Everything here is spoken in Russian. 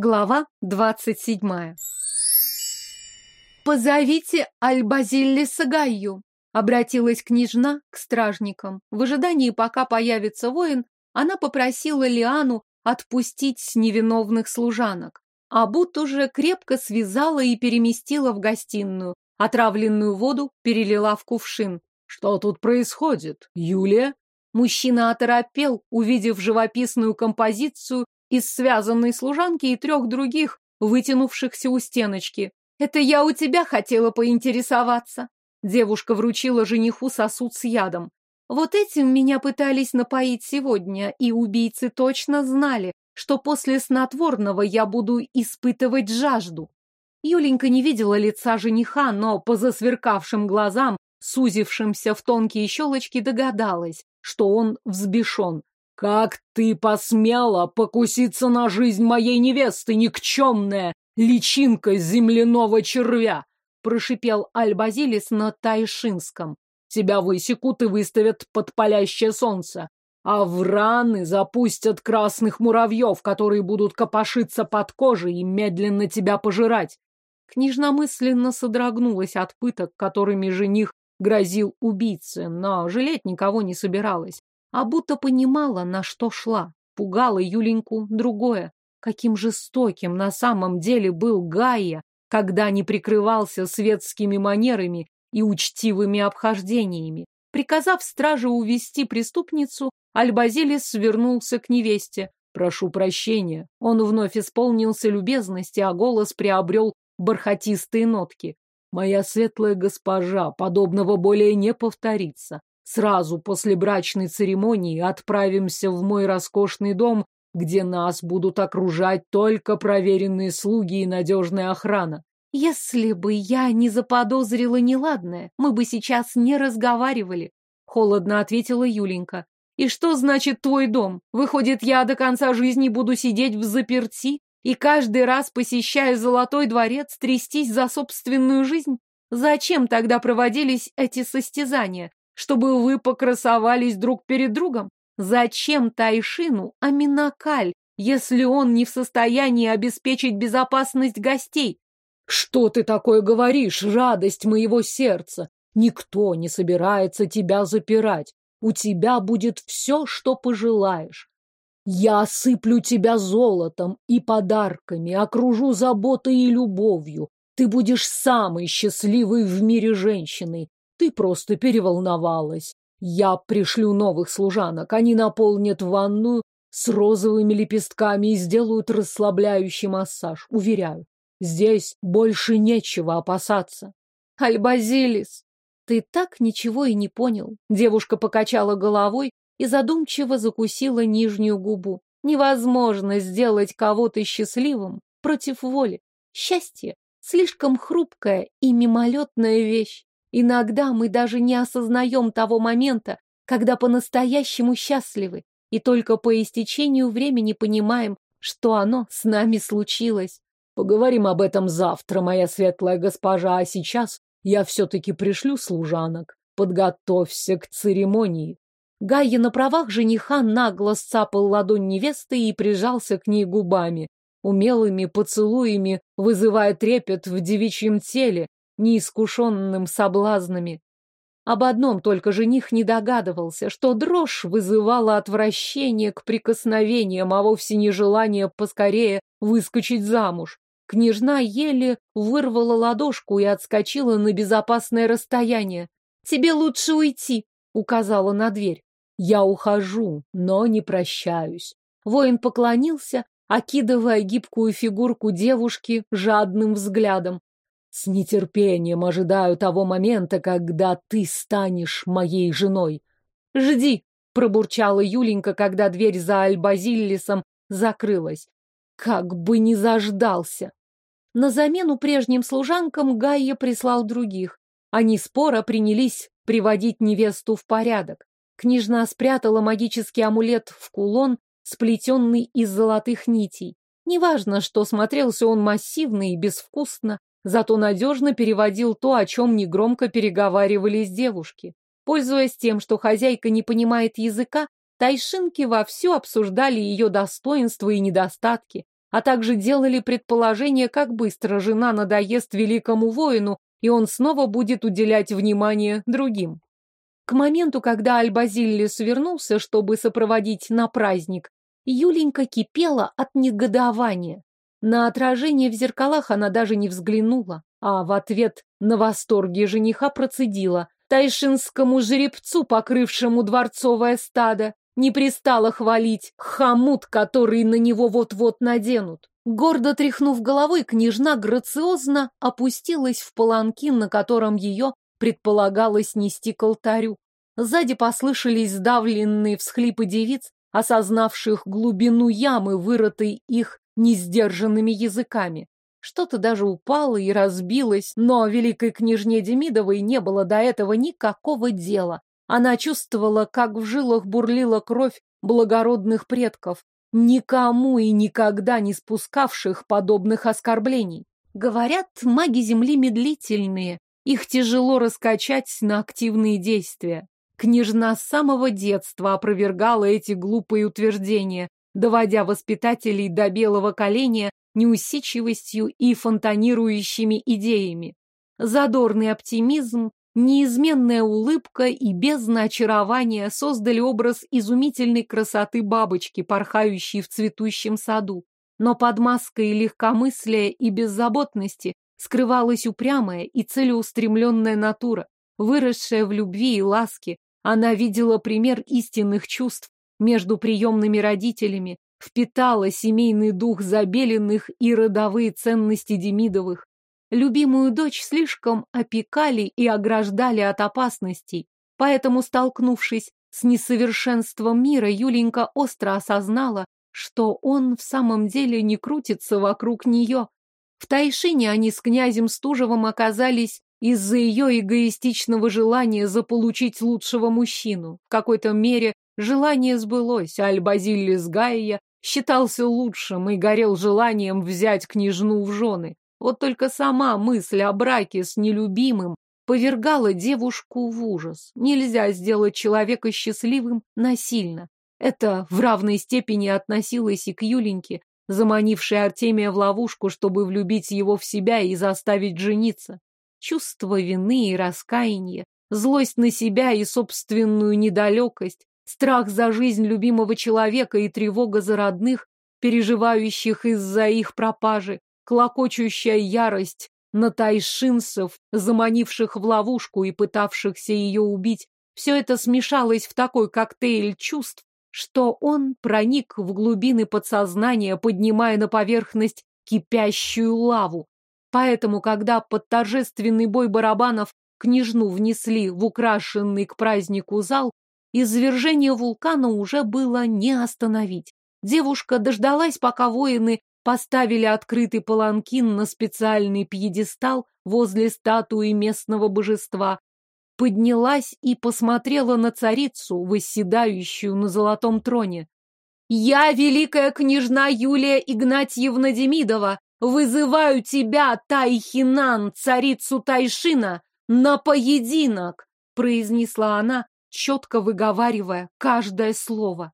Глава двадцать седьмая. «Позовите Альбазиллиса Гайю», — обратилась княжна к стражникам. В ожидании, пока появится воин, она попросила Лиану отпустить невиновных служанок. А Бут уже крепко связала и переместила в гостиную. Отравленную воду перелила в кувшин. «Что тут происходит, Юлия?» Мужчина оторопел, увидев живописную композицию из связанной служанки и трех других, вытянувшихся у стеночки. «Это я у тебя хотела поинтересоваться». Девушка вручила жениху сосуд с ядом. Вот этим меня пытались напоить сегодня, и убийцы точно знали, что после снотворного я буду испытывать жажду. Юленька не видела лица жениха, но по засверкавшим глазам, сузившимся в тонкие щелочки, догадалась, что он взбешен. «Как ты посмела покуситься на жизнь моей невесты, никчемная личинка земляного червя!» прошипел Аль-Базилис на тайшинском. «Тебя высекут и выставят под палящее солнце, а в раны запустят красных муравьев, которые будут копошиться под кожей и медленно тебя пожирать». Княжна мысленно содрогнулась от пыток, которыми жених грозил убийце, но жалеть никого не собиралась а будто понимала, на что шла. Пугала Юленьку другое. Каким жестоким на самом деле был Гайя, когда не прикрывался светскими манерами и учтивыми обхождениями. Приказав страже увести преступницу, Альбазилис свернулся к невесте. «Прошу прощения». Он вновь исполнился любезности, а голос приобрел бархатистые нотки. «Моя светлая госпожа, подобного более не повторится. Сразу после брачной церемонии отправимся в мой роскошный дом, где нас будут окружать только проверенные слуги и надежная охрана. Если бы я не заподозрила неладное, мы бы сейчас не разговаривали, холодно ответила Юленька. И что значит твой дом? Выходит, я до конца жизни буду сидеть в заперти и каждый раз, посещая Золотой дворец, трястись за собственную жизнь? Зачем тогда проводились эти состязания? Чтобы вы покрасовались друг перед другом? Зачем Тайшину Аминакаль, если он не в состоянии обеспечить безопасность гостей? Что ты такое говоришь, радость моего сердца? Никто не собирается тебя запирать. У тебя будет все, что пожелаешь. Я осыплю тебя золотом и подарками, окружу заботой и любовью. Ты будешь самой счастливой в мире женщиной. Ты просто переволновалась. Я пришлю новых служанок. Они наполнят ванную с розовыми лепестками и сделают расслабляющий массаж. Уверяю, здесь больше нечего опасаться. Альбазилис, ты так ничего и не понял. Девушка покачала головой и задумчиво закусила нижнюю губу. Невозможно сделать кого-то счастливым против воли. Счастье — слишком хрупкая и мимолетная вещь. Иногда мы даже не осознаем того момента, когда по-настоящему счастливы, и только по истечению времени понимаем, что оно с нами случилось. Поговорим об этом завтра, моя светлая госпожа, а сейчас я все-таки пришлю служанок. Подготовься к церемонии. Гайя на правах жениха нагло сцапал ладонь невесты и прижался к ней губами, умелыми поцелуями вызывая трепет в девичьем теле, неискушенным соблазнами. Об одном только жених не догадывался, что дрожь вызывала отвращение к прикосновениям, а вовсе не желание поскорее выскочить замуж. Княжна еле вырвала ладошку и отскочила на безопасное расстояние. «Тебе лучше уйти», — указала на дверь. «Я ухожу, но не прощаюсь». Воин поклонился, окидывая гибкую фигурку девушки жадным взглядом. С нетерпением ожидаю того момента, когда ты станешь моей женой. Жди, пробурчала Юленька, когда дверь за Альбазиллисом закрылась. Как бы не заждался. На замену прежним служанкам Гайя прислал других. Они споро принялись приводить невесту в порядок. Княжна спрятала магический амулет в кулон, сплетенный из золотых нитей. Неважно, что смотрелся он массивно и безвкусно, зато надежно переводил то, о чем негромко переговаривались девушки. Пользуясь тем, что хозяйка не понимает языка, тайшинки вовсю обсуждали ее достоинства и недостатки, а также делали предположение, как быстро жена надоест великому воину, и он снова будет уделять внимание другим. К моменту, когда Альбазиллис вернулся, чтобы сопроводить на праздник, Юленька кипела от негодования. На отражение в зеркалах она даже не взглянула, а в ответ на восторги жениха процедила. Тайшинскому жеребцу, покрывшему дворцовое стадо, не пристало хвалить хомут, который на него вот-вот наденут. Гордо тряхнув головой, княжна грациозно опустилась в паланкин, на котором ее предполагалось нести к алтарю. Сзади послышались сдавленные всхлипы девиц, осознавших глубину ямы, вырытой их несдержанными языками. Что-то даже упало и разбилось, но великой княжне Демидовой не было до этого никакого дела. Она чувствовала, как в жилах бурлила кровь благородных предков, никому и никогда не спускавших подобных оскорблений. Говорят, маги Земли медлительные, их тяжело раскачать на активные действия. Княжна с самого детства опровергала эти глупые утверждения, доводя воспитателей до белого коленя неусидчивостью и фонтанирующими идеями. Задорный оптимизм, неизменная улыбка и бездна очарования создали образ изумительной красоты бабочки, порхающей в цветущем саду. Но под маской легкомыслия и беззаботности скрывалась упрямая и целеустремленная натура, выросшая в любви и ласке. Она видела пример истинных чувств между приемными родителями, впитала семейный дух забеленных и родовые ценности Демидовых. Любимую дочь слишком опекали и ограждали от опасностей, поэтому, столкнувшись с несовершенством мира, Юленька остро осознала, что он в самом деле не крутится вокруг нее. В Тайшине они с князем Стужевым оказались из-за ее эгоистичного желания заполучить лучшего мужчину. В какой-то мере желание сбылось, а Альбазиллис Гайя считался лучшим и горел желанием взять княжну в жены. Вот только сама мысль о браке с нелюбимым повергала девушку в ужас. Нельзя сделать человека счастливым насильно. Это в равной степени относилось и к Юленьке, заманившей Артемия в ловушку, чтобы влюбить его в себя и заставить жениться. Чувство вины и раскаяния, злость на себя и собственную недалекость, страх за жизнь любимого человека и тревога за родных, переживающих из-за их пропажи, клокочущая ярость на тайшинцев, заманивших в ловушку и пытавшихся ее убить. Все это смешалось в такой коктейль чувств, что он проник в глубины подсознания, поднимая на поверхность кипящую лаву. Поэтому, когда под торжественный бой барабанов княжну внесли в украшенный к празднику зал, извержение вулкана уже было не остановить. Девушка дождалась, пока воины поставили открытый паланкин на специальный пьедестал возле статуи местного божества, поднялась и посмотрела на царицу, восседающую на золотом троне. «Я, великая княжна Юлия Игнатьевна Демидова, вызываю тебя, Тайхинан, царицу Тайшина, на поединок!» произнесла она, четко выговаривая каждое слово.